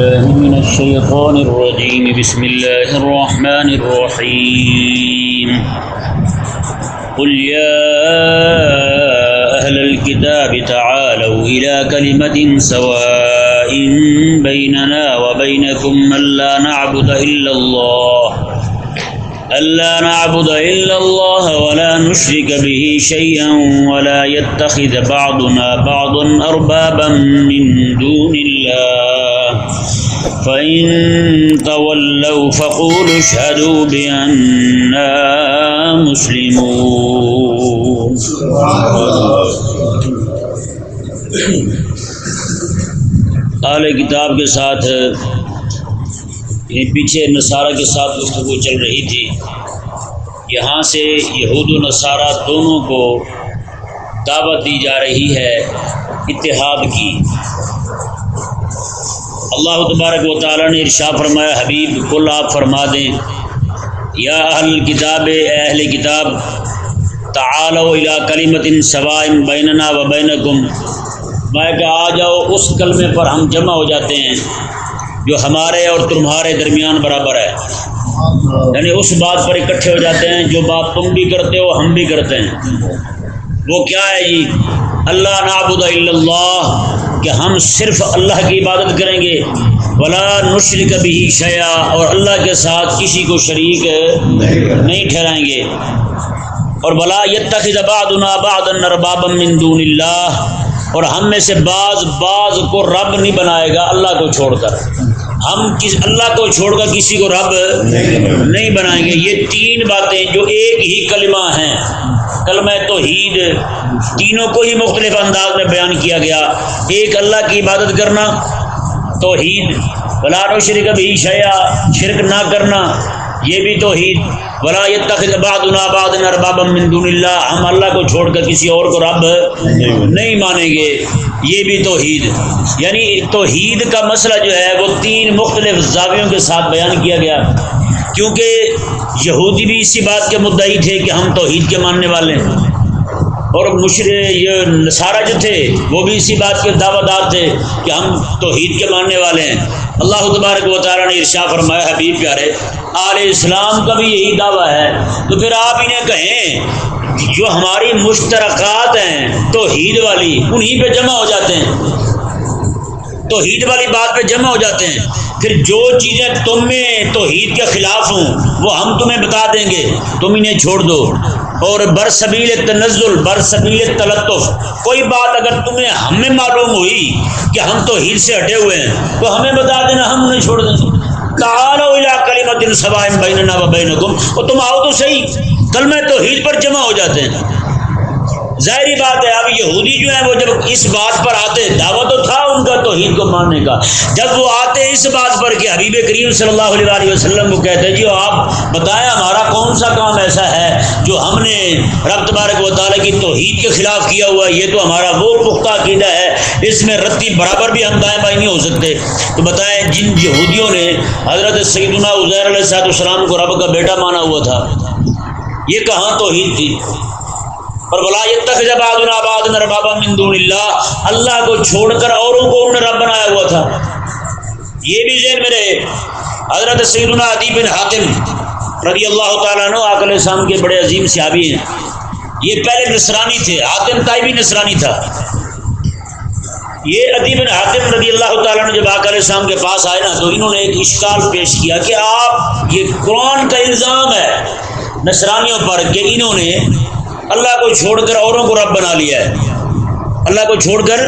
بالله من الشيطان الرجيم. بسم الله الرحمن الرحيم. قل يا أهل الكتاب تعالوا إلى كلمة سواء بيننا وبينكم ألا نعبد إلا الله. ألا نعبد إلا الله ولا نشرك به شيئا ولا يتخذ بعضنا بعضا أربابا من دون الله. فإن تولوا فقولوا اشهدوا بأننا مسلمون اعلی کتاب کے ساتھ یعنی پیچھے نصارہ کے ساتھ گفتگو چل رہی تھی۔ یہاں سے یہود و نصارہ دونوں کو دعوت دی جا رہی ہے اتحاد کی۔ اللہ تبارک و تعالیٰ نے ارشا فرمایا، حبیب، کل آپ فرما دیں، یا اہل کتاب اہل کتاب تعال و الا کلیمت سوائم بیننا و بینکم۔ میں کہ آ جاؤ، اس کلمے پر ہم جمع ہو جاتے ہیں، جو ہمارے اور تمہارے درمیان برابر ہے۔ یعنی اس بات پر اکٹھے ہو جاتے ہیں، جو بات تم بھی کرتے ہو، ہم بھی کرتے ہیں۔ وہ کیا ہے جی؟ اللہ نابود اللہ کہ ہم صرف اللہ کی عبادت کریں گے۔ ولا نشر کبھی شیا اور اللہ کے ساتھ کسی کو شریک نہیں ٹھہرائیں گے۔ اور بلا یتخذ بعض من دون اللہ اور ہم میں سے بعض بعض کو رب نہیں بنائے گا، اللہ کو چھوڑ کر۔ ہم کس، اللہ کو چھوڑ کر کسی کو رب نہیں بنائیں گے۔ یہ تین باتیں جو ایک ہی کلمہ ہیں۔ کلمہ توحید تینوں کو ہی مختلف انداز میں بیان کیا گیا۔ ایک اللہ کی عبادت کرنا، توحید بلار و شرک بھی شیا شرک نہ کرنا، یہ بھی توحید۔ ولا يتخذ بعضنا بعضا اربابا من دون اللہ، ہم اللہ کو چھوڑ کر کسی اور کو رب نہیں مانیں گے۔ یہ بھی توحید۔ یعنی توحید کا مسئلہ جو ہے، وہ تین مختلف زاویوں کے ساتھ بیان کیا گیا۔ کیونکہ یہودی بھی اسی بات کے مدعی تھے کہ ہم توحید کے ماننے والے ہیں۔ اور مشر یہ نصارہ جو تھے، وہ بھی اسی بات کے دعوت دار تھے کہ ہم توحید کے ماننے والے ہیں۔ اللہ تبارک و تعالیٰ نے ارشا فرمایا، حبیب پیارے، آل اسلام کا بھی یہی دعویٰ ہے۔ تو پھر آپ انہیں کہیں جو ہماری مشترکات ہیں، توحید والی انہیں پہ جمع ہو جاتے ہیں۔ توحید والی بات پہ جمع ہو جاتے ہیں۔ پھر جو چیزیں تم میں توحید کے خلاف ہوں، وہ ہم تمہیں بتا دیں گے۔ تم انہیں چھوڑ دو۔ اور برسبیل تنزل برسبیل تلطف، کوئی بات اگر تمہیں ہمیں معلوم ہوئی کہ ہم توحید سے ہٹے ہوئے ہیں تو ہمیں بتا دینا، ہم انہیں چھوڑ دیں۔ گے کلیمت سوائم بیننا و بینکم۔ اور تم آؤ تو صحیح، کلمہ توحید پر جمع ہو جاتے ہیں۔ ظاہری بات ہے، اب یہودی جو ہیں وہ جب اس بات پر آتے دعوت تو تھا ان کا توحید کو ماننے کا۔ جب وہ آتے اس بات پر کہ حبیب کریم صلی اللہ علیہ وسلم کو کہتے ہیں جی آپ بتائیں ہمارا کون سا کام ایسا ہے جو ہم نے رب تبارک و تعالیٰ کی توحید کے خلاف کیا ہوا؟ ہے یہ تو ہمارا وہ پختہ عقیدہ ہے، اس میں رتی برابر بھی ہم دائیں بائیں نہیں ہو سکتے۔ تو بتائیں جن یہودیوں نے حضرت سیدنا عزیر علیہ صاحب السلام کو رب کا بیٹا مانا ہوا تھا، یہ کہاں توحید تھی؟ اور بلا آباد من دون اللہ۔ اللہ کو چھوڑ کر اوروں کو انہوں نے رب بنایا ہوا تھا۔ یہ بھی ذہن میرے حضرت سیدنا عدی بن حاتم رضی اللہ تعالیٰ عنہ آکل السلام کے بڑے عظیم صحابی ہیں۔ یہ پہلے نصرانی تھے۔ حاتم تائی بھی نصرانی تھا۔ یہ ادیب بن حاتم رضی اللہ تعالیٰ نے جب آکر السلام کے پاس آئے نا، تو انہوں نے ایک اشکال پیش کیا کہ آپ، یہ قرآن کا الزام ہے نصرانیوں پر کہ انہوں نے اللہ کو چھوڑ کر اوروں کو رب بنا لیا ہے۔ اللہ کو چھوڑ کر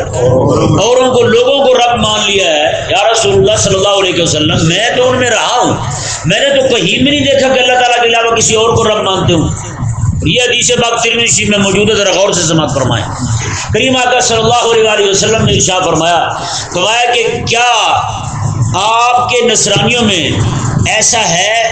اوروں کو لوگوں کو رب مان لیا ہے۔ یا رسول اللہ صلی اللہ علیہ وسلم، میں تو ان میں رہا ہوں۔ میں نے تو کہیں بھی نہیں دیکھا کہ اللہ تعالیٰ کے علاوہ کسی اور کو رب مانتے ہوں۔ یہ حدیث باغ ترمیشی میں موجود ہے، ذرا غور سے سماعت فرمائیں۔ کریم آقا صلی اللہ علیہ وسلم نے ارشاد فرمایا فرمایا کہ کیا آپ کے نصرانیوں میں ایسا ہے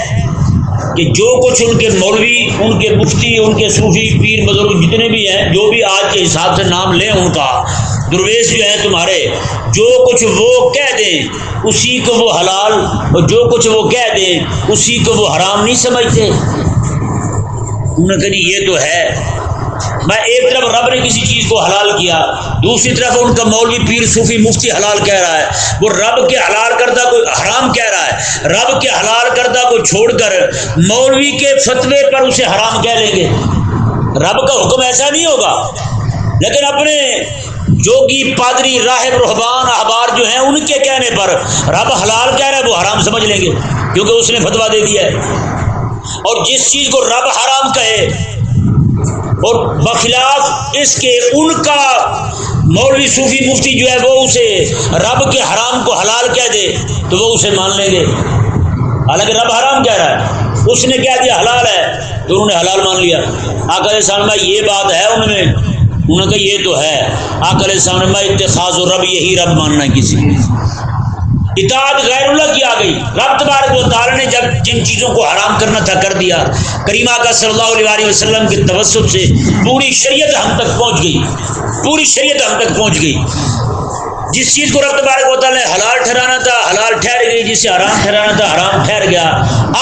کہ جو کچھ ان کے مولوی، ان کے مفتی، ان کے صوفی، پیر، بزرگ جتنے بھی ہیں، جو بھی آج کے حساب سے نام لیں ان کا، درویش جو ہیں تمہارے، جو کچھ وہ کہہ دیں، اسی کو وہ حلال اور جو کچھ وہ کہہ دیں، اسی کو وہ حرام نہیں سمجھتے۔ انہوں نے کہا جی یہ تو ہے۔ میں ایک طرف رب نے کسی چیز کو حلال کیا، دوسری طرف ان کا مولوی پیر صوفی مفتی حلال کہہ رہا ہے، وہ رب کے حلال کردہ کو حرام کہہ رہا ہے، رب کے حلال کردہ کو چھوڑ کر مولوی کے فتوے پر اسے حرام کہہ لیں گے۔ رب کا حکم ایسا نہیں ہوگا۔ لیکن اپنے جو کہ پادری، راہب رحبان احبار جو ہیں، ان کے کہنے پر رب حلال کہہ رہا ہے، وہ حرام سمجھ لیں گے، کیونکہ اس نے فتوا دے دیا ہے۔ اور جس چیز کو رب حرام کہے اور بخلاف اس کے ان کا مولوی صوفی مفتی جو ہے وہ اسے رب کے حرام کو حلال کہہ دے، تو وہ اسے مان لیں گے۔ حالانکہ رب حرام کہہ رہا ہے۔ اس نے کہہ دیا حلال ہے، تو انہوں نے حلال مان لیا۔ آکر سالمہ یہ بات ہے انہوں نے انہوں نے کہا، یہ تو ہے۔ آکر سالمہ اتخاذ و رب یہی رب ماننا کسی اطاعت غیر اللہ کی آ گئی۔ رب تبارک و تعالی نے جب جن چیزوں کو حرام کرنا تھا کر دیا کریمہ کا صلی اللہ علیہ وسلم کے توسط سے پوری شریعت ہم تک پہنچ گئی۔ پوری شریعت ہم تک پہنچ گئی۔ جس چیز کو رب تبارک و تعالی نے حلال ٹھہرانا تھا، حلال ٹھہر گئی، جسے حرام ٹھہرانا تھا، حرام ٹھہر گیا۔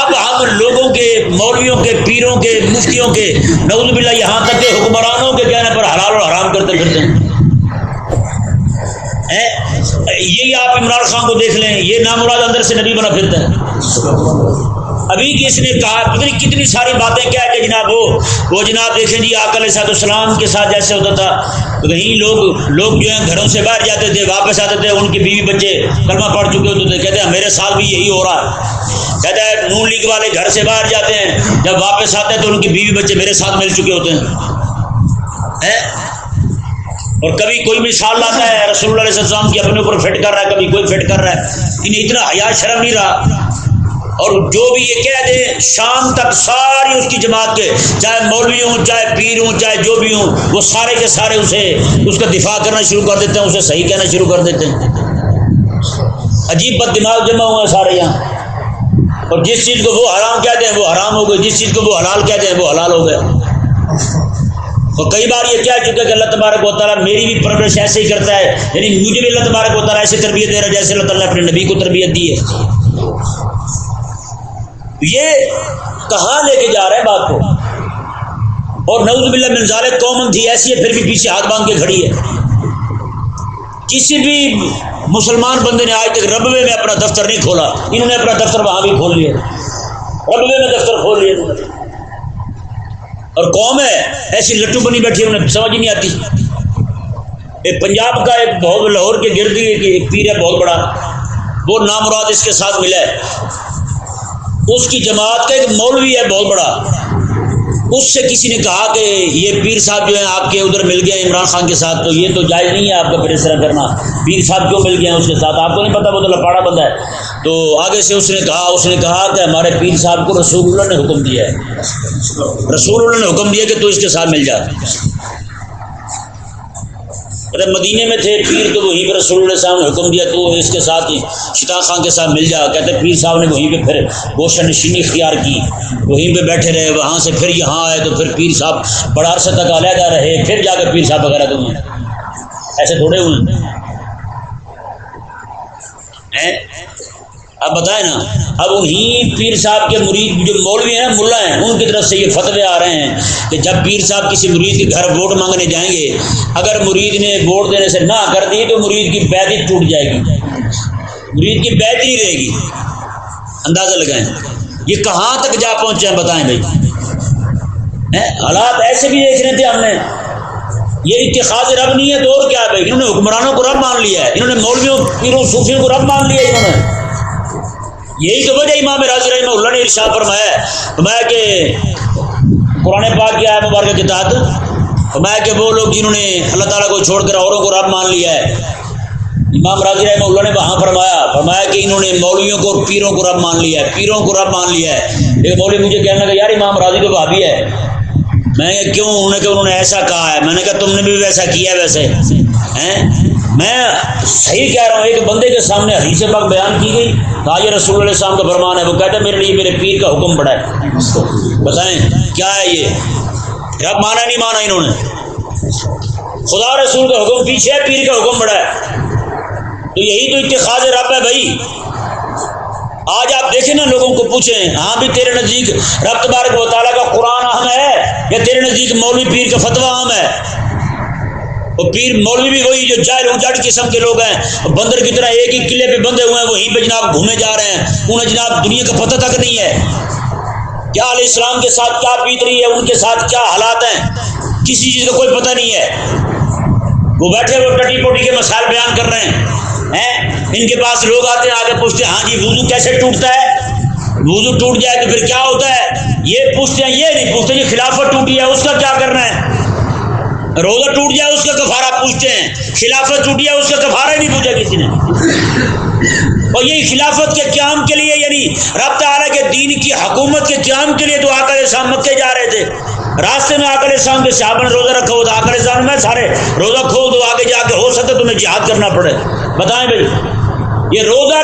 اب ہم لوگوں کے، مولویوں کے، پیروں کے، مفتیوں کے، نعوذ باللہ یہاں تک کہ حکمرانوں کے کہنے پر حلال اور حرام کرتے پھرتے ہیں۔ یہی آپ عمران خان کو دیکھ لیں، یہ نامراد اندر سے نبی بنا پھرتا ہے۔ ابھی کس نے کہا، پتہ نہیں کتنی ساری باتیں کیا کہ جناب وہ وہ جناب دیکھیں جی آکل صاحب السلام کے ساتھ جیسے ہوتا تھا۔ کہیں لوگ لوگ جو ہیں گھروں سے باہر جاتے تھے، واپس آتے تھے، ان کی بیوی بچے کلمہ پڑھ چکے ہوتے تھے۔ کہتے ہیں، میرے ساتھ بھی یہی ہو رہا ہے۔ کہتے ہیں، نون لیگ والے گھر سے باہر جاتے ہیں، جب واپس آتے ہیں تو ان کی بیوی بچے میرے ساتھ مل چکے ہوتے ہیں؟ اور کبھی کوئی مثال لاتا ہے، رسول اللہ علیہ السلام کی اپنے اوپر فٹ کر رہا ہے، کبھی کوئی فٹ کر رہا ہے۔ انہیں اتنا حیا، شرم نہیں رہا۔ اور جو بھی یہ کہہ دے، شام تک ساری اس کی جماعت کے، چاہے مولوی ہوں، چاہے پیر ہوں، چاہے جو بھی ہوں، وہ سارے کے سارے اسے، اس کا دفاع کرنا شروع کر دیتے ہیں، اسے صحیح کہنا شروع کر دیتے ہیں۔ عجیب بد دماغ جمع ہوئے سارے یہاں۔ اور جس چیز کو وہ حرام کہتے ہیں وہ حرام ہو گئے، جس چیز کو وہ حلال کہتے ہیں وہ حلال ہو گیا اور کئی بار یہ کہہ چکا کہ اللہ تبارک و تعالیٰ میری بھی پرورش ایسے ہی کرتا ہے یعنی مجھے بھی اللہ تبارک و تعالیٰ ایسے تربیت دے رہا ہے جیسے اللہ تعالیٰ نے اپنے نبی کو تربیت دی ہے۔ یہ کہاں لے کے جا رہے ہیں بات کو۔ اور نعوذ باللہ منظار قومن تھی، ایسی ہے، پھر بھی پیچھے ہاتھ باندھ کے کھڑی ہے۔ کسی بھی مسلمان بندے نے آج تک ربوے میں اپنا دفتر نہیں کھولا، انہوں نے اپنا دفتر وہاں بھی کھول لیا۔ ربوے میں دفتر کھول لیا۔ اور قوم ہے، ایسی لٹو بنی بیٹھی انہیں سمجھ نہیں آتی۔ ایک پنجاب کا ایک بہت لاہور کے گرد ایک پیر ہے، بہت بڑا۔ وہ نامراد اس کے ساتھ ملا ہے۔ اس کی جماعت کا ایک مولوی ہے، بہت بڑا۔ اس سے کسی نے کہا کہ یہ پیر صاحب جو ہیں، آپ کے ادھر مل گئے عمران خان کے ساتھ، تو یہ تو جائز نہیں ہے آپ کا پھر اس طرح کرنا۔ پیر صاحب کیوں مل گئے ہیں اس کے ساتھ؟ آپ کو نہیں پتا، وہ تو لپاڑا بندہ ہے۔ تو آگے سے اس نے کہا، اس نے کہا کہ ہمارے پیر صاحب کو رسول اللہ نے حکم دیا ہے۔ رسول اللہ نے حکم دیا کہ تو اس کے ساتھ مل جا۔ مدینے میں تھے پیر تو وہیں پہ رسول اللہ صاحب نے حکم دیا، تو اس کے ساتھ ہی شتا خان کے ساتھ مل جا۔ کہتے پیر صاحب نے وہیں پہ پھر گوشن نشینی اختیار کی۔ وہیں پہ بیٹھے رہے، وہاں سے پھر یہاں آئے تو پھر پیر صاحب بڑا عرصہ تک علیحدہ رہے، پھر جا کے پیر صاحب وغیرہ تو ایسے تھوڑے ہوئے۔ اب بتائیں نا، اب انہیں پیر صاحب کے مرید جو مولوی ہیں، ملا ہیں، ان کی طرف سے یہ فتوے آ رہے ہیں کہ جب پیر صاحب کسی مرید کے گھر ووٹ مانگنے جائیں گے، اگر مرید نے ووٹ دینے سے نہ کر دی تو مرید کی بیت ہی ٹوٹ جائے گی۔ مرید کی بیت ہی رہے گی۔ اندازہ لگائیں۔ یہ کہاں تک جا پہنچے ہیں بتائیں بھائی؟ حالات ایسے بھی دیکھ رہے تھے ہم نے۔ یہ اتخاذ رب نہیں ہے، تو اور کیا ہے بھائی؟ انہوں نے حکمرانوں کو رب مان لیا ہے، انہوں نے مولویوں، پیروں، صوفیوں کو رب مان لیا ہے انہوں نے۔ یہی تو وجہ امام راضی رحمہ اللہ نے ارشاد فرمایا فرمایا کہ قرآن پاک کیا ہے مبارکہ کے تحت فرمایا کہ وہ لوگ جنہوں نے اللہ تعالیٰ کو چھوڑ کر اوروں کو رب مان لیا ہے۔ امام راضی رحمہ اللہ نے وہاں فرمایا فرمایا کہ انہوں نے مولویوں کو پیروں کو رب مان لیا ہے۔ پیروں کو رب مان لیا ہے۔ ایک مولوی مجھے کہنے لگا، یار امام راضی تو بھابھی ہے۔ میں نے کیوں؟ انہوں نے کہ انہوں نے ایسا کہا ہے۔ میں نے کہا، تم نے بھی ویسا کیا ہے ویسے؟ میں صحیح کہہ رہا ہوں، ایک بندے کے سامنے حدیث پاک بیان کی گئی یہ رسول اللہ السلام کا فرمان ہے، وہ کہتا ہے، میرے لیے میرے پیر کا حکم بڑا ہے۔ بتائیں، کیا ہے یہ؟ رب مانا نہیں مانا انہوں نے؟ خدا رسول کا حکم پیچھے ہے، پیر کا حکم بڑا ہے۔ تو یہی تو اتخاذ رب ہے بھائی۔ آج آپ دیکھیں نا، لوگوں کو پوچھیں ہاں بھی تیرے نزدیک رب تبارک و تعالیٰ کا قرآن اہم ہے یا تیرے نزدیک مولوی پیر کا فتویٰ عام ہے؟ وہ پیر مولوی بھی وہی جو جائل اجڑ قسم کے لوگ ہیں بندر کی طرح ایک ہی قلعے پہ بندے ہوئے ہیں وہیں پہ جناب گھومے جا رہے ہیں۔ انہیں جناب دنیا کا پتہ تک نہیں ہے۔ کیا علیہ السلام کے ساتھ کیا بیت رہی ہے، ان کے ساتھ کیا حالات ہیں؟ کسی چیز کا کوئی پتہ نہیں ہے۔ وہ بیٹھے ہوئے ٹٹی پوٹی کے مسائل بیان کر رہے ہیں؟ ان کے پاس لوگ آتے ہیں، آگے پوچھتے ہیں ہاں جی وضو کیسے ٹوٹتا ہے؟ وضو ٹوٹ جائے تو پھر کیا ہوتا ہے؟ یہ پوچھتے ہیں، یہ نہیں پوچھتے، یہ خلافت ٹوٹی ہے، اس کا کیا کرنا ہے؟ روزہ ٹوٹ جائے اس کا کفارہ پوچھتے ہیں، خلافت ٹوٹی ہے اس کا کفارہ ہی نہیں پوچھا کسی نے۔ اور یہی خلافت کے قیام کے لیے یعنی رب تعالیٰ کے دین کی حکومت کے قیام کے لیے تو آکر شام مکے جا رہے تھے۔ راستے میں آکر شام کے صحابہ نے روزہ رکھا ہو تو آکر شام میں سارے روزہ کھول دو، آگے جا کے ہو سکتا تمہیں جہاد کرنا پڑے۔ بتائیں بھائی، یہ روزہ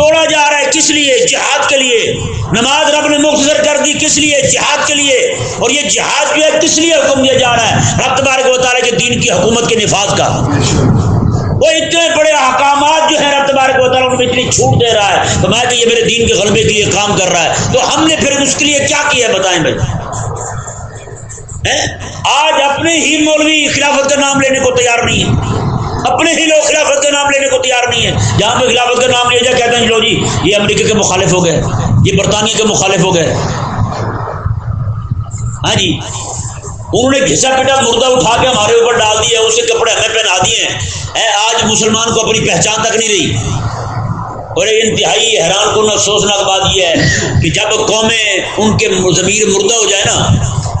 توڑا جا رہا ہے کس لیے؟ جہاد کے لیے۔ نماز رب نے مختصر کر دی کس لیے؟ جہاد کے لیے۔ اور یہ جہاد جو ہے کس لیے حکم دیا جا رہا ہے؟ رب تبارک و تعالیٰ کے دین کی حکومت کے نفاذ کا۔ وہ اتنے بڑے احکامات جو ہیں رب تبارک و تعالیٰ ان میں اتنی چھوٹ دے رہا ہے۔ تو میں کہ یہ میرے دین کے غلبے کے لیے کام کر رہا ہے۔ تو ہم نے پھر اس کے لیے کیا کیا ہے بتائیں بھائی؟ آج اپنے ہی مولوی خلافت کا نام لینے کو تیار نہیں ہے۔ اپنے ہی لوگ خلافت کا نام لینے کو تیار نہیں ہے جہاں پہ خلافت کا نام لیا جائے، کہتے ہیں لو جی یہ امریکہ کے مخالف ہو گئے۔ یہ برطانیہ کے مخالف ہو گئے۔ ہاں جی انہوں نے گھسا پیٹا مردہ اٹھا کے ہمارے اوپر ڈال دیا اسے کپڑے ہمیں پہنا دیے ہیں۔ اے، آج مسلمان کو اپنی پہچان تک نہیں رہی۔ اور انتہائی حیران کن افسوسناک بات یہ ہے کہ جب قومیں ان کے ضمیر مردہ ہو جائے نا،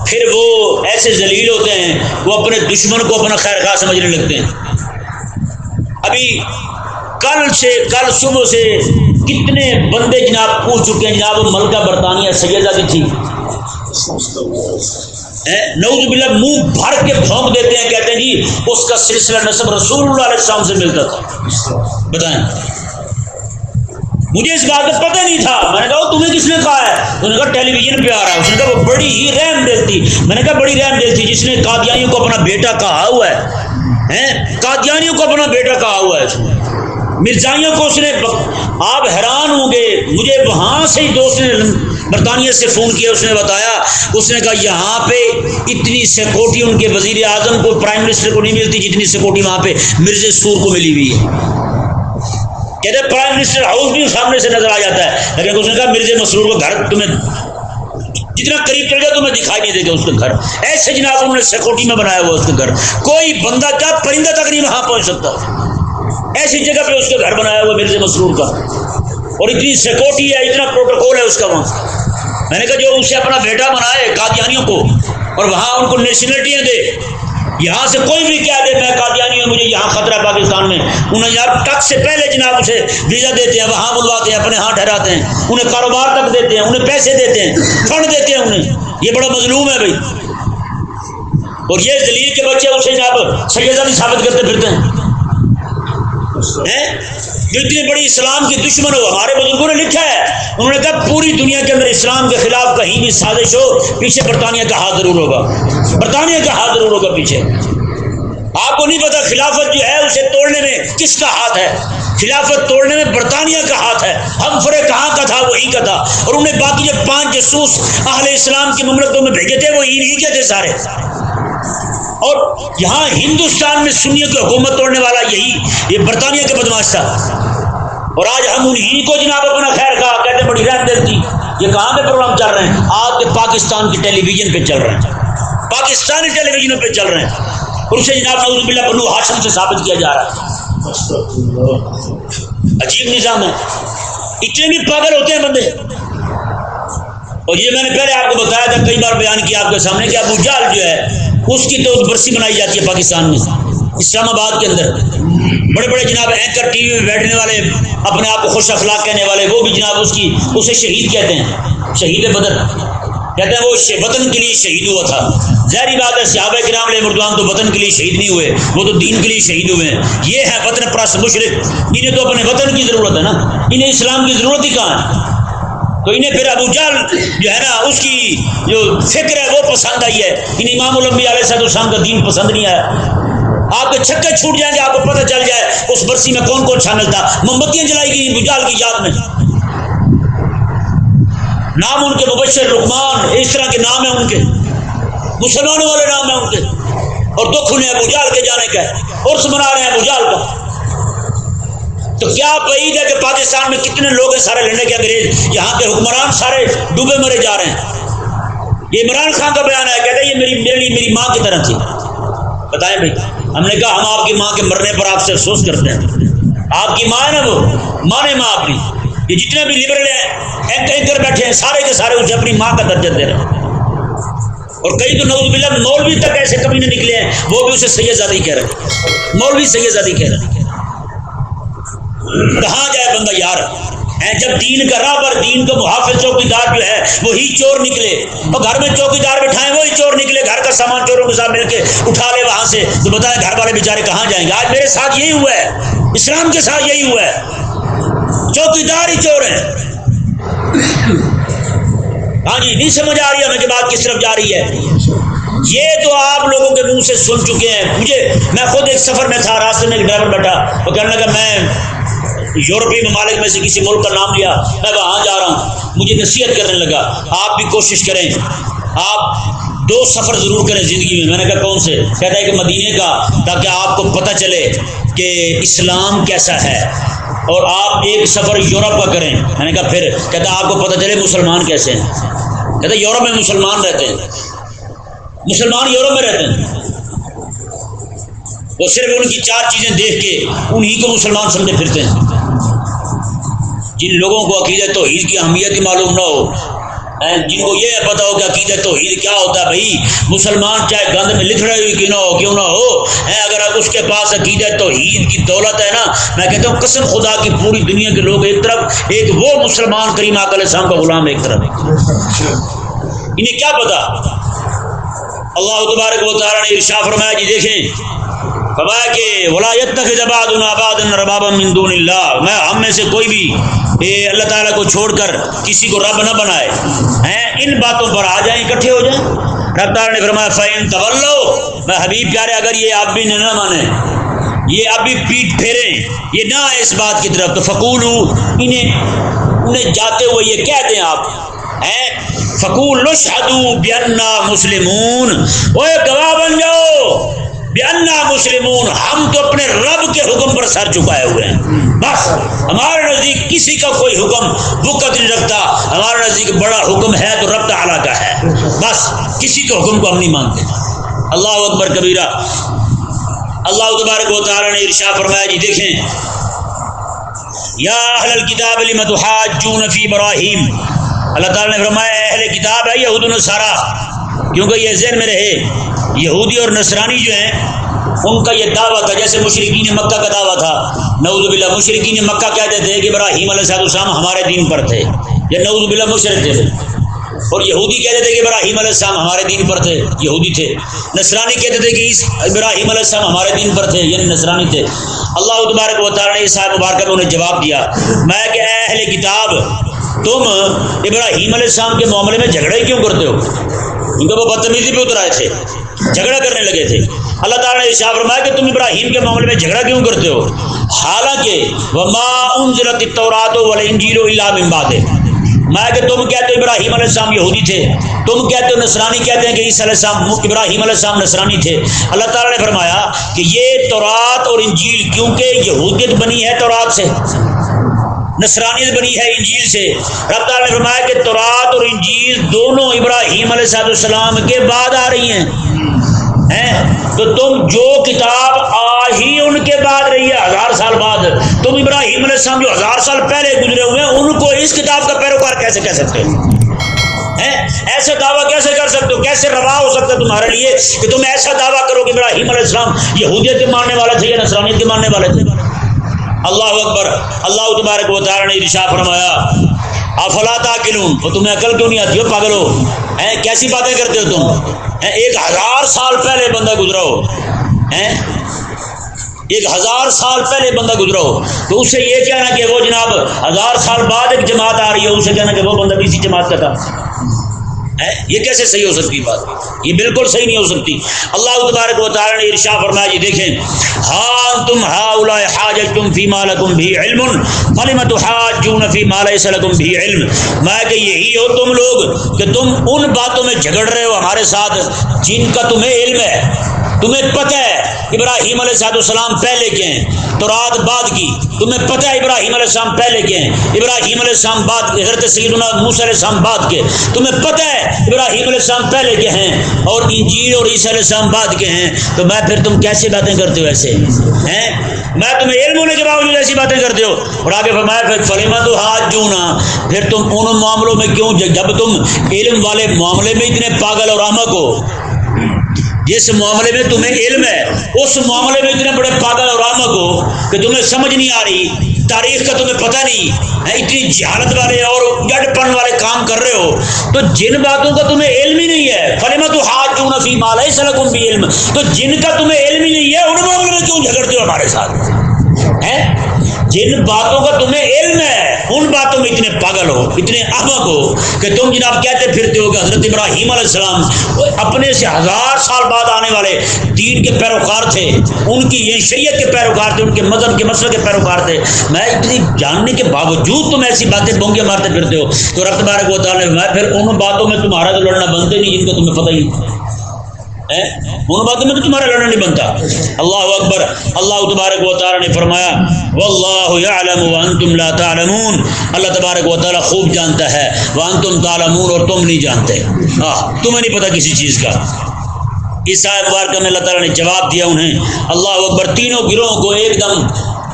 پھر وہ ایسے ذلیل ہوتے ہیں، وہ اپنے دشمن کو اپنا خیر خواہ سمجھنے لگتے ہیں۔ ابھی کل سے، کل صبح سے کتنے بندے جناب پوچھ چکے ہیں، جناب ملکہ برطانیہ سیدہ کی تھی۔ نوز بلّہ منہ بھر کے پھونک دیتے ہیں، کہتے ہیں جی اس کا سلسلہ نصب رسول اللہ علیہ السلام سے ملتا تھا۔ بتائیں۔ مجھے اس بات کا پتہ نہیں تھا۔ میں نے کہا تمہیں کس نے کہا ہے؟ انہوں نے کہا، ٹیلی ویژن پہ آ رہا ہے۔ اس نے کہا، وہ بڑی ہی رحم دل تھی میں نے کہا، بڑی رحم دل تھی جس نے قادیانیوں کو اپنا بیٹا کہا ہوا ہے۔ قادیانیوں کو اپنا بیٹا کہا ہوا ہے اس نے مرزائیوں کو اس نے آپ حیران ہوں گے۔ مجھے وہاں سے ہی دوست نے برطانیہ سے فون کیا، اس نے بتایا۔ اس نے کہا، یہاں پہ اتنی سیکورٹی ان کے وزیر اعظم کو، پرائم منسٹر کو نہیں ملتی جتنی سیکورٹی وہاں پہ مرزا سور کو ملی ہوئی ہے۔ کہتے پرائم منسٹر ہاؤس بھی سامنے سے نظر آ جاتا ہے۔ لیکن اس نے کہا، مرزا مسرور کو گھر تمہیں جتنا قریب چل جائے تمہیں دکھائی نہیں دے گا اس کے گھر۔ ایسے جناب انہوں نے سیکورٹی میں بنایا ہوا اس کے گھر۔ کوئی بندہ کیا پرندہ تک نہیں وہاں پہنچ سکتا۔ ایسی جگہ پہ اس کا گھر بنایا ہوا مرزا مسرور کا۔ اور اتنی سیکورٹی ہے، اتنا پروٹوکول ہے اس کا وہاں۔ میں نے کہا جو اسے اپنا بیٹا بنائے قادیانیوں کو، اور وہاں ان کو نیشنلٹیاں دے۔ یہاں سے کوئی بھی کیا دے میں قادیانی ہوں، مجھے یہاں خطرہ ہے پاکستان میں۔ انہیں یار تک سے پہلے جناب اسے ویزا دیتے ہیں، وہاں بلواتے ہیں، اپنے ہاں ٹھہراتے ہیں۔ انہیں کاروبار تک دیتے ہیں، انہیں پیسے دیتے ہیں، فنڈ دیتے ہیں انہیں۔ یہ بڑا مظلوم ہے بھائی۔ اور یہ دلیل کے بچے اسے جناب سید ثابت کرتے پھرتے ہیں۔ جو اتنی بڑی اسلام کی دشمن ہو، ہمارے بزرگوں نے لکھا ہے، انہوں نے کہا پوری دنیا کے اندر اسلام کے خلاف کہیں بھی سازش ہو، پیچھے برطانیہ کا ہاتھ ضرور ہوگا۔ برطانیہ کا ہاتھ ضرور ہوگا پیچھے۔ آپ کو نہیں پتا خلافت جو ہے، اسے توڑنے میں کس کا ہاتھ ہے؟ خلافت توڑنے میں برطانیہ کا ہاتھ ہے۔ ہم فرے کہاں کا تھا؟ وہی کا تھا۔ اور انہیں باقی جو پانچ جسوس اہل اسلام کی مملکتوں میں بھیجے تھے وہ انہی کے تھے سارے۔ اور یہاں ہندوستان میں سنیوں کی حکومت توڑنے والا یہی، یہ برطانیہ کے بدماش تھا۔ اور آج ہم انہی کو جناب اپنا خیر کہا، کہتے بڑی رحم دل تھی یہ کہاں پہ پروگرام چل رہے ہیں؟ آپ کے پاکستان کی ٹیلی ویژن پہ چل رہے ہیں۔ پاکستانی ٹیلی ویژنوں پہ چل رہے ہیں۔ اور اسے جناب نعوذ باللہ بنو ہاشم سے ثابت کیا جا رہا ہے۔ عجیب نظام ہے۔ اتنے بھی پاگل ہوتے ہیں بندے۔ اور یہ میں نے پہلے آپ کو بتایا تھا، کئی بار بیان کیا آپ کے سامنے کہ ابو جال جو ہے، اس کی تو برسی منائی جاتی ہے پاکستان میں، اسلام آباد کے اندر۔ بڑے بڑے جناب اینکر ٹی وی میں بیٹھنے والے، اپنے آپ کو خوش اخلاق کہنے والے، وہ بھی جناب اس کی، اسے شہید کہتے ہیں۔ شہید بدر۔ کہتے ہیں وہ وطن کے لیے شہید ہوا تھا۔ ظاہری بات ہے، صحابہ کرام علیہ مردوان تو وطن کے لیے شہید نہیں ہوئے، وہ تو دین کے لیے شہید ہوئے ہیں۔ یہ ہے وطن پرست مشرق۔ انہیں تو اپنے وطن کی ضرورت ہے نا، انہیں اسلام کی ضرورت ہی کہاں ہے؟ تو انہیں پھر ابو جال جو ہے نا، اس کی جو فکر ہے، وہ پسند آئی ہے۔ ان امام الانبی علیہ صاحب السلام کا دین پسند نہیں آیا۔ آپ کے چھکے چھوٹ جائیں گے، آپ کو پتہ چل جائے اس برسی میں کون کون شامل تھا۔ موم بتیاں جلائی گئی ابو جال کی یاد میں۔ نام ان کے، مبشر رکمان اس طرح کے نام ہیں ان کے۔ مسلمانوں والے نام ہیں ان کے۔ اور دکھ انہیں ابو جال کے جانے کا ہے۔ عرس منا رہے ہیں ابو جال کا۔ تو کیا بعید ہے کہ پاکستان میں کتنے لوگ ہیں سارے لڑنے کے انگریز؟ یہاں کے حکمران سارے ڈوبے مرے جا رہے ہیں۔ یہ عمران خان کا بیان ہے، کہتے ہیں یہ میری میری میری ماں کی طرح تھی۔ بتائیں بھائی، ہم نے کہا ہم آپ کی ماں کے مرنے پر آپ سے افسوس کرتے ہیں۔ آپ کی ماں ہے نا وہ، ماں نے ماں اپنی۔ یہ جتنے بھی لبرل ہیں، اینکر بیٹھے ہیں، سارے کے سارے اسے اپنی ماں کا درجہ دے رہے ہیں۔ اور کئی تو نوز بلّہ مولوی تک ایسے کبھی نہیں نکلے ہیں، وہ بھی اسے سید زادی کہہ رہے ہیں۔ مولوی سید زادی کہہ رہے ہیں۔ کہاں جائے بندہ یار جب دین کا راہ پر دین کا محافظ چوکی دار جو ہے، وہی چور نکلے۔ اور گھر میں چوکی دار بٹھائے وہی چور نکلے۔ گھر کا سامان چوروں کے ساتھ مل کے اٹھا لے وہاں سے۔ تو بتائیں گھر والے بیچارے کہاں جائیں گے؟ آج میرے ساتھ یہی ہوا ہے۔ اسلام کے ساتھ یہی ہوا ہے۔ چوکی دار ہی چور ہیں۔ ہاں جی نہیں سمجھ آ رہی ہے ہمیں کہ بات کس طرف جا رہی ہے۔ یہ تو آپ لوگوں کے منہ سے سن چکے ہیں۔ مجھے، میں خود ایک سفر میں تھا، راستے میں ایک ڈرائیور بیٹھا۔ وہ کہنے لگا، میں یورپی ممالک میں سے کسی ملک کا نام لیا، میں وہاں جا رہا ہوں، مجھے نصیحت کرنے لگا، آپ بھی کوشش کریں، آپ دو سفر ضرور کریں زندگی میں۔ میں نے کہا، کون سے؟ کہتا ہے کہ مدینے کا، تاکہ آپ کو پتہ چلے کہ اسلام کیسا ہے۔ اور آپ ایک سفر یورپ کا کریں۔ میں نے کہا، پھر کہتا آپ کو پتہ چلے مسلمان کیسے ہیں۔ کہتا یورپ میں مسلمان رہتے ہیں۔ مسلمان یورپ میں رہتے ہیں۔ وہ صرف ان کی چار چیزیں دیکھ کے انہی کو مسلمان سمجھے پھرتے ہیں۔ جن لوگوں کو عقیدت توحید کی اہمیت ہی معلوم نہ ہو جن کو یہ پتا ہو کہ عقیدت توحید کیا ہوتا ہے، بھائی، مسلمان چاہے گند میں لکھ رہے ہوئی کیوں نہ ہو، کیوں نہ ہو اگر اس کے پاس عقیدت توحید کی دولت ہے نا، میں کہتا ہوں قسم خدا کی پوری دنیا کے لوگ ایک طرف، ایک وہ مسلمان کریم علیہ السلام کا غلام ایک طرف انہیں کیا پتا اللہ تبارک و تعالیٰ نے ارشا فرمایا جی دیکھیں، فرمایا کہ ولایت تک جباد آباد رباب من دون اللہ میں ہم میں سے کوئی بھی اللہ تعالیٰ کو چھوڑ کر کسی کو رب نہ بنائے۔ ہیں؟ ان باتوں پر آ جائیں، اکٹھے ہو جائیں۔ رب تعالیٰ نے فرمایا فین طلو میں حبیب پیارے اگر یہ آپ بھی نہ مانے یہ اب بھی پیٹ پھیریں، یہ نہ آئے اس بات کی طرف، تو فکول ہوں انہیں انہیں جاتے ہوئے یہ کہہ دیں آپ۔ فکول نشہدو بینا مسلمون۔ وہ گواہ بن جاؤ بیانا مسلمون، ہم تو اپنے رب کے حکم پر سر چکائے ہوئے ہیں۔ بس، ہمارے نزدیک کسی کا کوئی حکم وقت نہیں رکھتا ہمارے نزدیک بڑا حکم ہے تو رب تعالیٰ کا ہے۔ بس، کسی کے حکم کو ہم نہیں مانتے۔ اللہ اکبر کبیرہ۔ اللہ تبارک و تعالیٰ نے ارشا فرمایا جی دیکھیں۔ یا اہل الکتاب لم تحاجون فی ابراہیم؟ اللہ تعالیٰ نے فرمایا اہل کتاب ہے یہود النصارہ کیونکہ یہ ذہن میں رہے۔ یہودی اور نصرانی جو ہیں، ان کا یہ دعویٰ تھا، جیسے مشرقین مکہ کا دعویٰ تھا۔ نعوذ باللہ مشرقین مکہ کہتے تھے کہ ابراہیم علیہ صاحب السلام ہمارے دین پر تھے۔ یا نعوذ باللہ مشرق تھے اور یہودی کہتے تھے کہ ابراہیم علیہ السلام ہمارے دین پر تھے، یہودی تھے۔ نصرانی کہتے تھے کہ ابراہیم علیہ السلام ہمارے دین پر تھے یعنی نصرانی تھے۔ اللہ تبارک و تعالیٰ نے اس صاحب مبارکہ میں انہیں جواب دیا، میں کہ اے اہل کتاب، تم ابراہیم علیہ السلام کے معاملے میں جھگڑے کیوں کرتے ہو؟ کیونکہ وہ بدتمیزی پہ اتر آئے تھے۔ جھگڑا کرنے لگے تھے۔ اللہ تعالیٰ نے اشاع فرمایا کہ تم ابراہیم کے معاملے میں جھگڑا کیوں کرتے ہو؟ حالانکہ وما انزلت التورات والانجیل الا من بعد۔ میں کہ تم کہتے ہو ابراہیم علیہ السلام یہودی تھے، تم کہتے ہو نصرانی کہتے ہیں کہ عیسی علیہ السلام ابراہیم علیہ السلام نصرانی تھے۔ اللہ تعالیٰ نے فرمایا کہ یہ تورات اور انجیل کیونکہ یہودیت بنی ہے تورات سے، نصرانیت بنی ہے انجیل سے۔ رب تعالیٰ نے فرمایا کہ تورات اور انجیل دونوں ابراہیم علیہ السلام کے بعد آ رہی ہیں۔ تو تم جو کتاب آ ہی ان کے بعد رہی ہے، ہزار سال بعد۔ تم ابراہیم علیہ السلام جو ہزار سال پہلے گزرے ہوئے ہیں، ان کو اس کتاب کا پیروکار کیسے کہہ سکتے ہو؟ ایسا دعویٰ کیسے کر سکتے ہو؟ کیسے روا ہو سکتا ہے تمہارے لیے کہ تم ایسا دعویٰ کرو کہ ابراہیم علیہ السلام یہودیت کے ماننے والے تھے یا نسرانیت کے ماننے والے تھے؟ اللہ اکبر، اللہ تبارک و تعالی نے رشا فرمایا، افلا تاکلون؟ وہ تمہیں عقل کیوں نہیں آتی؟ ہو پاگل ہو کیسی باتیں کرتے ہو تم؟ ایک ہزار سال پہلے بندہ گزرا ہو ایک ہزار سال پہلے بندہ گزرا ہو، تو اس سے یہ کہنا کہ وہ جناب ہزار سال بعد ایک جماعت آ رہی ہے اسے کہنا کہ وہ بندہ بھی اسی جماعت کا تھا۔ یہ کیسے صحیح ہو سکتی بات؟ یہ بالکل صحیح نہیں ہو سکتی۔ اللہ تبارک و تعالی نے ارشا فرمایا جی دیکھیں ہاں تم ہا حاج تم فی مال تم بھی علم فلم حاجون فی مال سلکم بھی علم۔ میں کہ یہی ہو تم لوگ، کہ تم ان باتوں میں جھگڑ رہے ہو ہمارے ساتھ، جن کا تمہیں علم ہے، تمہیں پتہ ہے۔ ابراہیم علیہ صاحب السلام پہلے کے ہیں تو رات بعد کی۔ تمہیں پتہ ہے ابراہیم علیہ السلام پہلے کے ہیں، ابراہیم علیہ السلام بعد کے حضرت سیدنا موسیٰ علیہ السلام بعد کے۔ تمہیں پتہ ہے ابراہیم علیہ السلام پہلے کے ہیں اور انجیل اور عیسیٰ علیہ السلام بعد کے ہیں۔ تو میں پھر تم کیسے باتیں کرتے ہو ایسے؟ ہیں؟ میں تمہیں علم ہونے کے باوجود ایسی باتیں کرتے ہو۔ اور آگے فرمایا، پھر فلیمہ تو ہاتھ جونا پھر تم ان معاملوں میں کیوں جب تم علم والے معاملے میں اتنے پاگل اور آمک ہو جس معاملے میں تمہیں علم ہے، اس معاملے میں اتنے بڑے پاگل اور آمک ہو کہ تمہیں سمجھ نہیں آ رہی، تاریخ کا تمہیں پتہ نہیں اتنی جہالت والے اور جڈ پن والے کام کر رہے ہو۔ تو جن باتوں کا تمہیں علم ہی نہیں ہے فلما تو ہاتھ جو نفی مالا سلکم بھی علم تو جن کا تمہیں علم ہی نہیں ہے ان معاملے میں کیوں جھگڑتے ہو ہمارے ساتھ؟ ہے جن باتوں کا تمہیں علم ہے، ان باتوں میں اتنے پاگل ہو، اتنے احمق ہو کہ تم جناب کہتے پھرتے ہو کہ حضرت ابراہیم علیہ السلام اپنے سے ہزار سال بعد آنے والے دین کے پیروکار تھے، ان کی یہ شریعت کے پیروکار تھے، ان کے مذہب کے مسئلہ کے پیروکار تھے۔ میں اتنی جاننے کے باوجود تم ایسی باتیں بونگے مارتے پھرتے ہو۔ تو رقت بارک و تعالیٰ میں پھر ان باتوں میں تمہارا تو لڑنا بنتے نہیں، جن کا تمہیں پتہ ہی ان باتوں میں تو تمہارا لڑنا نہیں بنتا۔ اللہ اکبر، اللہ تبارک و تعالیٰ نے فرمایا، واللہ یعلم وانتم لا تعلمون اللہ تبارک و تعالیٰ خوب جانتا ہے، وانتم تعلمون اور تم نہیں جانتے۔ تمہیں نہیں پتا کسی چیز کا۔ اس مبارکہ میں اللہ تعالیٰ نے جواب دیا انہیں۔ اللہ اکبر، تینوں گروہوں کو ایک دم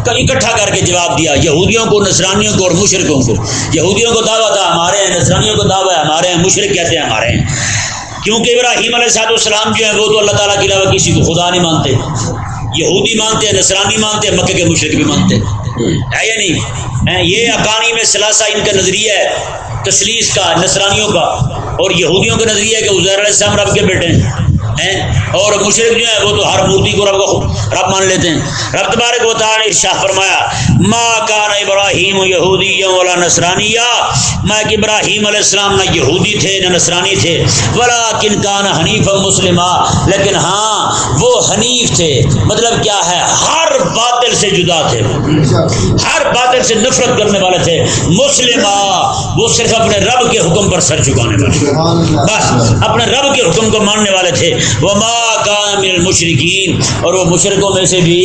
اکٹھا کر کے جواب دیا۔ یہودیوں کو، نصرانیوں کو اور مشرقوں کو۔ یہودیوں کو دعویٰ تھا، ہمارے ہیں، نصرانیوں کو دعویٰ ہے، ہمارے ہیں مشرق کہتے ہیں ہمارے ہیں۔ کیونکہ ابراہیم علیہ صاحب السلام جو ہیں، وہ تو اللہ تعالیٰ کے علاوہ کسی کو خدا نہیں مانتے۔ یہودی مانتے ہیں، نصرانی مانتے ہیں مکے کے مشرق بھی مانتے ہے یا نہیں؟ یہ اکانی میں ثلاثہ ان کا نظریہ ہے تسلیس کا، نصرانیوں کا۔ اور یہودیوں کا نظریہ ہے کہ عزیر علیہ السلام رب کے بیٹے ہیں۔ اور مشرق جو ہے وہ تو ہر مورتی کو رب کا رب مان لیتے ہیں۔ رب تبارک و تعالی نے شاہ فرمایا ما کان ابراہیم یہودی ولا نصرانیہ میں کہ ابراہیم علیہ السلام نہ یہودی تھے نہ نصرانی تھے۔ ولکن کان حنیف مسلمہ لیکن ہاں وہ حنیف تھے۔ مطلب کیا ہے؟ ہر باطل سے جدا تھے۔ ہر باطل سے نفرت کرنے والے تھے۔ مسلمہ وہ صرف اپنے رب کے حکم پر سر چکانے والے بس اپنے رب کے حکم کو ماننے والے تھے۔ وما کان من المشرکین اور وہ مشرکوں میں سے بھی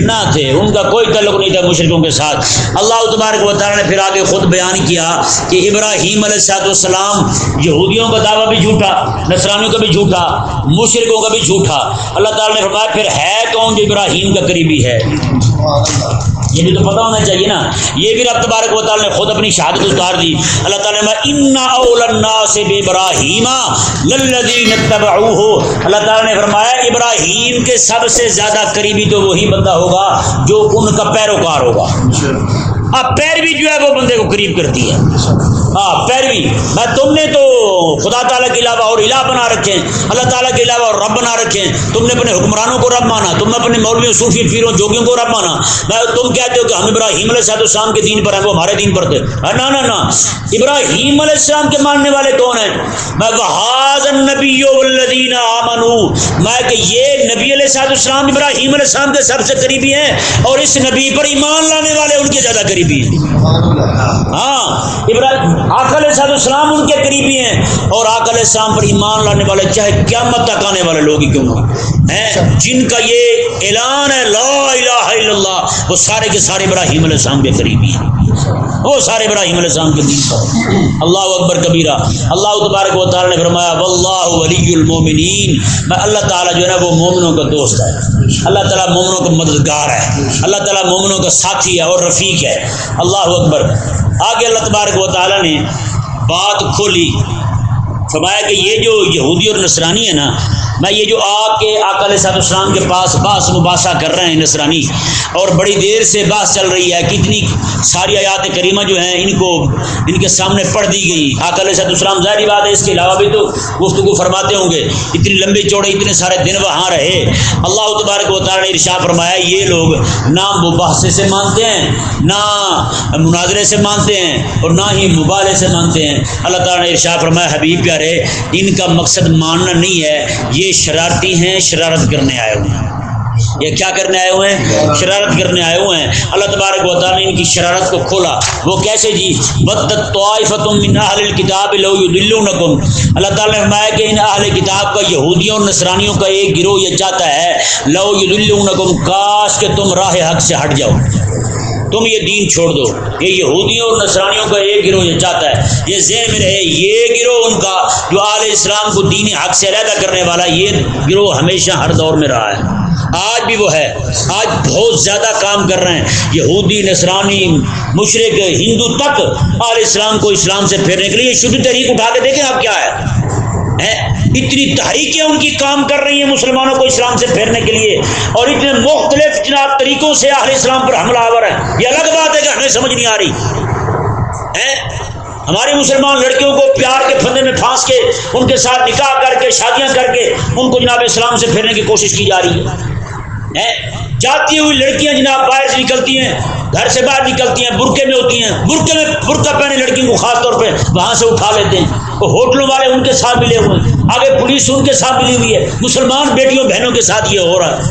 نہ تھے۔ ان کا کوئی تعلق نہیں تھا مشرکوں کے ساتھ۔ اللہ تبارک و تعالی نے پھر آگے خود بیان کیا کہ ابراہیم علیہ السلاۃ والسلام یہودیوں کا دعویٰ بھی جھوٹا، نصرانیوں کا بھی جھوٹا، مشرکوں کا بھی جھوٹا۔ اللہ تعالی نے فرمایا، پھر ہے کون جو ابراہیم کا قریبی ہے؟ یہ بھی تو پتہ ہونا چاہیے نا۔ یہ بھی رب تبارک و تعالی نے خود اپنی شہادت اتار دی۔ اللہ تعالی نے انا اول الناس بابراہیم للذین اتبعوه۔ اللہ تعالی نے فرمایا ابراہیم کے سب سے زیادہ قریبی تو وہی بندہ ہوگا جو ان کا پیروکار ہوگا۔ اب پیروی جو ہے وہ بندے کو قریب کرتی ہے۔ ہاں پیروی۔ میں تم نے تو خدا تعالیٰ کے علاوہ اور الہ بنا رکھے ہیں۔ اللہ تعالیٰ کے علاوہ اور رب بنا رکھے ہیں۔ تم نے اپنے حکمرانوں کو رب مانا تم نے اپنے مولویوں صوفی پیروں جوگیوں کو رب مانا۔ میں تم کہتے ہو کہ ہم ابراہیم علیہ صاحب السلام کے دین پر ہیں وہ ہمارے دین پر تھے۔ نہ نہ نہ ابراہیم علیہ السلام کے ماننے والے کون ہیں؟ میں وحاظ النبی والذین آمنو۔ میں کہ یہ نبی علیہ صاحب السلام ابراہیم علیہ السلام کے سب سے قریبی ہیں اور اس نبی پر ایمان لانے والے ان کے زیادہ قریبی ہیں۔ ہاں ابراہیم آقا علیہ السلام ان کے قریبی ہیں۔ اور آقا علیہ السلام پر ایمان لانے والے چاہے قیامت تک آنے والے لوگ ہی کیوں نہ ہیں؟ جن کا یہ اعلان ہے لا الہ الا اللہ وہ سارے کے سارے ابراہیم علیہ السلام کے قریبی ہیں۔ وہ سارے ابراہیم علیہ السلام کے دین پر اللہ اکبر کبیرہ اللہ تبارک و تعالی نے فرمایا واللہ ولی المومنین۔ میں اللہ تعالیٰ جو ہے نا وہ مومنوں کا دوست ہے۔ اللہ تعالیٰ مومنوں کا مددگار ہے۔ اللہ تعالیٰ مومنوں کا ساتھی ہے اور رفیق ہے۔ اللہ اکبر۔ آگے اللہ تبارک و تعالیٰ نے بات کھولی۔ فرمایا کہ یہ جو یہودی اور نصرانی ہے نا میں یہ جو آ کے آکل صاحب السلام کے پاس باس مباحثہ کر رہے ہیں نسرانی اور بڑی دیر سے بحث چل رہی ہے، کتنی ساری آیات کریمہ جو ہیں، ان کو، ان کے سامنے پڑھ دی گئی۔ آکل صاحب السلام ظاہری بات ہے، اس کے علاوہ بھی تو گفتگو فرماتے ہوں گے۔ اتنی لمبے چوڑے، اتنے سارے دن وہاں رہے۔ اللہ تبارک و تعالیٰ نے ارشا فرمایا، یہ لوگ نہ مباحثے سے مانتے ہیں، نہ مناظرے سے مانتے ہیں، اور نہ ہی مبالے سے مانتے ہیں۔ اللہ تعالیٰ نے ارشا فرمایا، حبیب پیارے، ان کا مقصد ماننا نہیں ہے، یہ شرارتی ہیں، شرارت کرنے آئے ہوئے ہیں۔ یہ کیا کرنے آئے ہوئے ہیں؟ شرارت کرنے آئے ہوئے ہیں۔ اللہ تبارک و تعالیٰ نے ان کی شرارت کو کھولا۔ وہ کیسے جی؟ بدت من اہل الکتاب لو یدلونکم اللہ تعالیٰ نے فرمایا کہ ان اہل کتاب کا یہودیوں اور نصرانیوں کا ایک گروہ یہ چاہتا ہے، لو یدلونکم کاش کہ تم راہ حق سے ہٹ جاؤ۔ تم یہ دین چھوڑ دو۔ یہ یہودیوں اور نصرانیوں کا ایک گروہ یہ چاہتا ہے، یہ ذہن میں رہے، یہ گروہ ان کا جو آل اسلام کو دینی حق سے علیحدہ کرنے والا، یہ گروہ ہمیشہ ہر دور میں رہا ہے۔ آج بھی وہ ہے۔ آج بہت زیادہ کام کر رہے ہیں۔ یہودی، نصرانی، مشرق، ہندو تک آل اسلام کو اسلام سے پھیرنے کے لیے شدھ تحریک اٹھا کے دیکھیں آپ کیا ہے۔ اتنی تحریکیں ان کی کام کر رہی ہیں مسلمانوں کو اسلام سے پھیرنے کے لیے اور اتنے مختلف جناب طریقوں سے اہل اسلام پر حملہ آور ہے یہ الگ بات ہے کہ ہمیں سمجھ نہیں آ رہی۔ ہماری مسلمان لڑکیوں کو پیار کے پھندے میں پھانس کے، ان کے ساتھ نکاح کر کے، شادیاں کر کے، ان کو جناب اسلام سے پھیرنے کی کوشش کی جا رہی ہے۔ جاتی ہوئی لڑکیاں جناب باہر سے نکلتی ہیں، گھر سے باہر نکلتی ہیں، برقعے میں ہوتی ہیں۔ برقعے میں برقع پہنے لڑکیوں کو خاص طور پہ وہاں سے اٹھا لیتے ہیں۔ وہ ہوٹلوں والے ان کے ساتھ ملے ہوئے ہیں۔ آگے پولیس ان کے ساتھ ملی ہوئی ہے۔ مسلمان بیٹیوں بہنوں کے ساتھ یہ ہو رہا ہے۔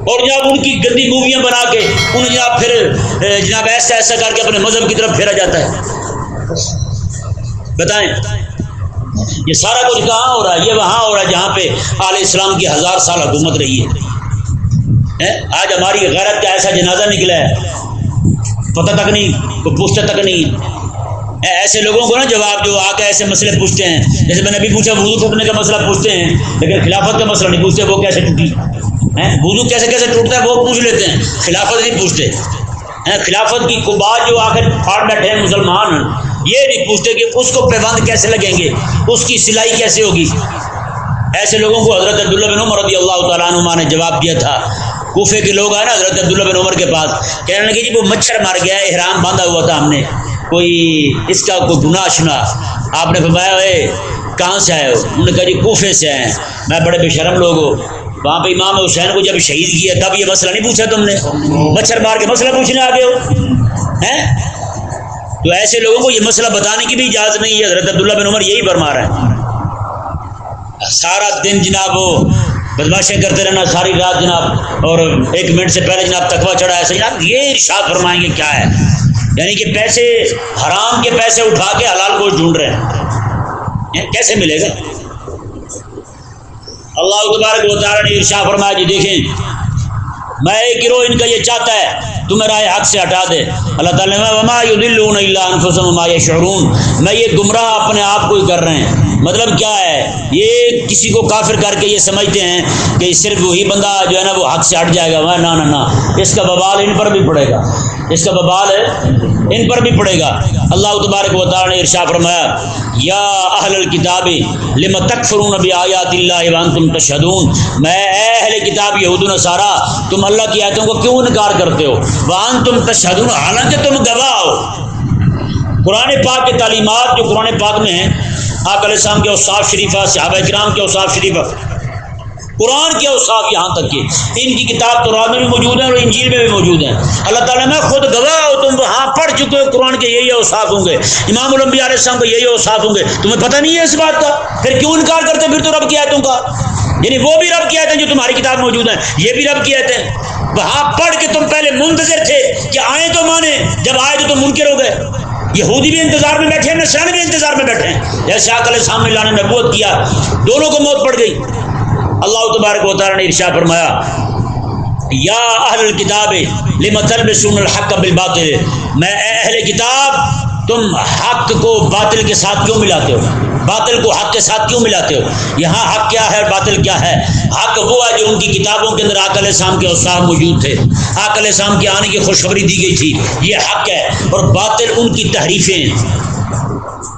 اور جناب ان کی گندی موویاں بنا کے انہیں جناب پھر جناب ایسا ایسا کر کے اپنے مذہب کی طرف پھیرا جاتا ہے۔ بتائیں۔ یہ سارا کچھ کہاں ہو رہا ہے؟ یہ وہاں ہو رہا ہے جہاں پہ عال اسلام کی ہزار سال حکومت رہی ہے۔ آج ہماری غیرت کا ایسا جنازہ نکلا ہے۔ پتہ تک نہیں، کوئی پوچھتا تک نہیں۔ ایسے لوگوں کو نا جواب جو آ کے ایسے مسئلے پوچھتے ہیں۔ جیسے میں نے ابھی پوچھا، وضو ٹوٹنے کا مسئلہ پوچھتے ہیں، لیکن خلافت کا مسئلہ نہیں پوچھتے، وہ کیسے ٹوٹی؟ وضو کیسے کیسے ٹوٹتا ہے، وہ پوچھ لیتے ہیں۔ خلافت نہیں پوچھتے۔ خلافت کی کبات جو آ کر پھاڑ بیٹھے ہیں مسلمان، یہ نہیں پوچھتے کہ اس کو پیبند کیسے لگیں گے، اس کی سلائی کیسے ہوگی؟ ایسے لوگوں کو حضرت عبداللہ بن عمر رضی اللہ تعالیٰ عنہ نے جواب دیا تھا۔ کوفے کے لوگ آئے نا حضرت عبداللہ بن عمر کے پاس، کہنے لگے جی وہ مچھر مار گیا ہے، احرام باندھا ہوا تھا ہم نے۔ کوئی اس کا کوئی گناہ شنا آپ نے فرمایا، اے، کہاں سے آئے ہو؟ انہوں نے کہا جی کوفے سے آئے ہیں۔ میں بڑے بے شرم لوگ ہو وہاں پہ امام حسین کو جب شہید کیا، تب یہ مسئلہ نہیں پوچھا تم نے۔ مچھر مار کے مسئلہ پوچھنے آگے ہو۔ ہیں؟ تو ایسے لوگوں کو یہ مسئلہ بتانے کی بھی اجازت نہیں ہے۔ حضرت عبداللہ بن عمر یہی فرما رہا ہے سارا دن جناب وہ بدماشیں کرتے رہنا ساری رات جناب، اور ایک منٹ سے پہلے جناب تقوا چڑھا ہے جناب یہ ارشاد فرمائیں گے کیا ہے؟ یعنی کہ پیسے، حرام کے پیسے اٹھا کے حلال کو ڈھونڈ رہے ہیں۔ کیسے ملے گا؟ اللہ تبارک و تعالیٰ نے ارشا فرمایا جی دیکھیں، میں ایک گروہ ان کا یہ چاہتا ہے، تمہیں رائے حق سے ہٹا دے۔ اللہ تعالیٰ شعرون میں یہ گمراہ اپنے آپ کو ہی کر رہے ہیں۔ مطلب کیا ہے؟ یہ کسی کو کافر کر کے یہ سمجھتے ہیں کہ صرف وہی بندہ جو ہے نا وہ حق سے ہٹ جائے گا۔ وہ نہ نہ اس کا ببال ان پر بھی پڑے گا۔ اس کا ببال ہے، ان پر بھی پڑے گا۔ اللہ تبارک و تعالیٰ نے ارشا فرمایا، یا اہل الکتاب، لم تکفرون بآیات اللہ وانتم تشہدون؟ میں، اے اہل کتاب یہود و نصارا، تم اللہ کی آیتوں کو کیوں انکار کرتے ہو؟ وانتم تشہدون، حالانکہ تم گواہ ہو۔ قرآن پاک کی تعلیمات جو قرآن پاک میں ہیں آک علیہ السلام کے اوصاف شریفہ، صحابہ کرام کے اوصاف شریفہ، قرآن کے اوصاف یہاں تک کہ ان کی کتاب تو میں بھی موجود ہیں اور انجیل میں بھی موجود ہیں۔ اللہ تعالیٰ میں خود گواہ ہو تم وہاں پڑھ چکے ہو، قرآن کے یہی اوصاف ہوں گے۔ امام الانبیاء علیہ السلام کے یہی اوصاف ہوں گے۔ تمہیں پتہ نہیں ہے اس بات کا؟ پھر کیوں انکار کرتے پھر تو رب کی آیتوں کا۔ یعنی وہ بھی رب کی آیتیں جو تمہاری کتاب موجود ہیں، یہ بھی رب کی آیتیں۔ وہاں پڑھ کے تم پہلے منتظر تھے کہ آئے تو مانے جب آئے تو تم منکر ہو گئے۔ یہودی بھی انتظار میں بیٹھے نسرانی بھی انتظار میں بیٹھے ہیں۔ جیسے آکل سامنے لانے نبوت کیا، دونوں کو موت پڑ گئی۔ اللہ تبارک و تعالیٰ نے ارشا فرمایا، یا اہل الکتاب لمطلب تلبسون الحق بالباطل؟ میں، اے اہل کتاب، تم حق کو باطل کے ساتھ کیوں ملاتے ہو؟ باطل کو حق کے ساتھ کیوں ملاتے ہو؟ یہاں حق کیا ہے اور باطل کیا ہے؟ حق وہ ہے جو ان کی کتابوں کے اندر آکل اسلام کے اوساف موجود تھے۔ آکل اسلام کے آنے کی خوشخبری دی گئی تھی۔ یہ حق ہے اور باطل ان کی تحریفیں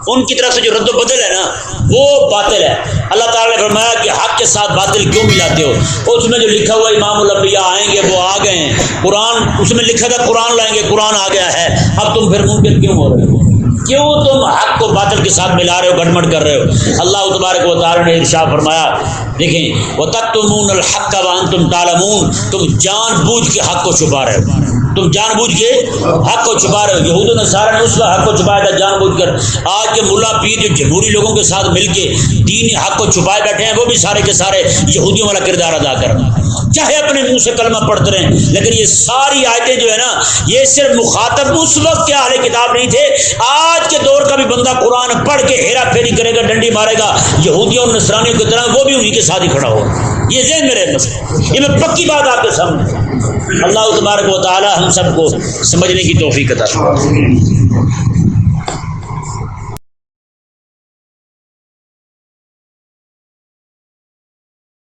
ان کی طرف سے جو رد و بدل ہے نا، وہ باطل ہے۔ اللہ تعالیٰ نے فرمایا کہ حق کے ساتھ باطل کیوں ملاتے ہو؟ اس میں جو لکھا ہوا امام الانبیاء آئیں گے، وہ آ گئے ہیں۔ قرآن، اس میں لکھا تھا، قرآن لائیں گے، قرآن آ گیا ہے۔ اب تم پھر ممکن کیوں ہو رہے ہو؟ کیوں تم حق کو باطل کے ساتھ ملا رہے ہو گڑمٹ کر رہے ہو؟ اللہ تبارک و تعالیٰ نے ارشا فرمایا، دیکھیں وہ تک تم الحق کا تم تالمون تم جان بوجھ کے حق کو چھپا رہے ہو۔ تم جان بوجھ کے حق کو چھپا رہے ہو۔ یہود نے اس کا حق کو چھپایا تھا جان بوجھ کر۔ آج کے ملا پیر جو جمہوری لوگوں کے ساتھ مل کے دین حق کو چھپائے بیٹھے ہیں، وہ بھی سارے کے سارے یہودیوں والا کردار ادا کر چاہے اپنے منہ سے کلمہ پڑھتے رہیں، لیکن یہ ساری آیتیں جو ہے نا، یہ صرف مخاطب اس وقت کے اعلی کتاب نہیں تھے۔ آج کے دور کا بھی بندہ قرآن پڑھ کے ہیرا پھیری کرے گا، ڈنڈی مارے گا، یہودیوں اور نسرانیوں کی طرح وہ بھی انہیں کے ساتھ ہی کھڑا ہو۔ یہ ذہن میں رہے مسئلہ۔ یہ میں پکی بات آپ کے سامنے۔ اللہ تبارک و تعالی ہم سب کو سمجھنے کی توفیق عطا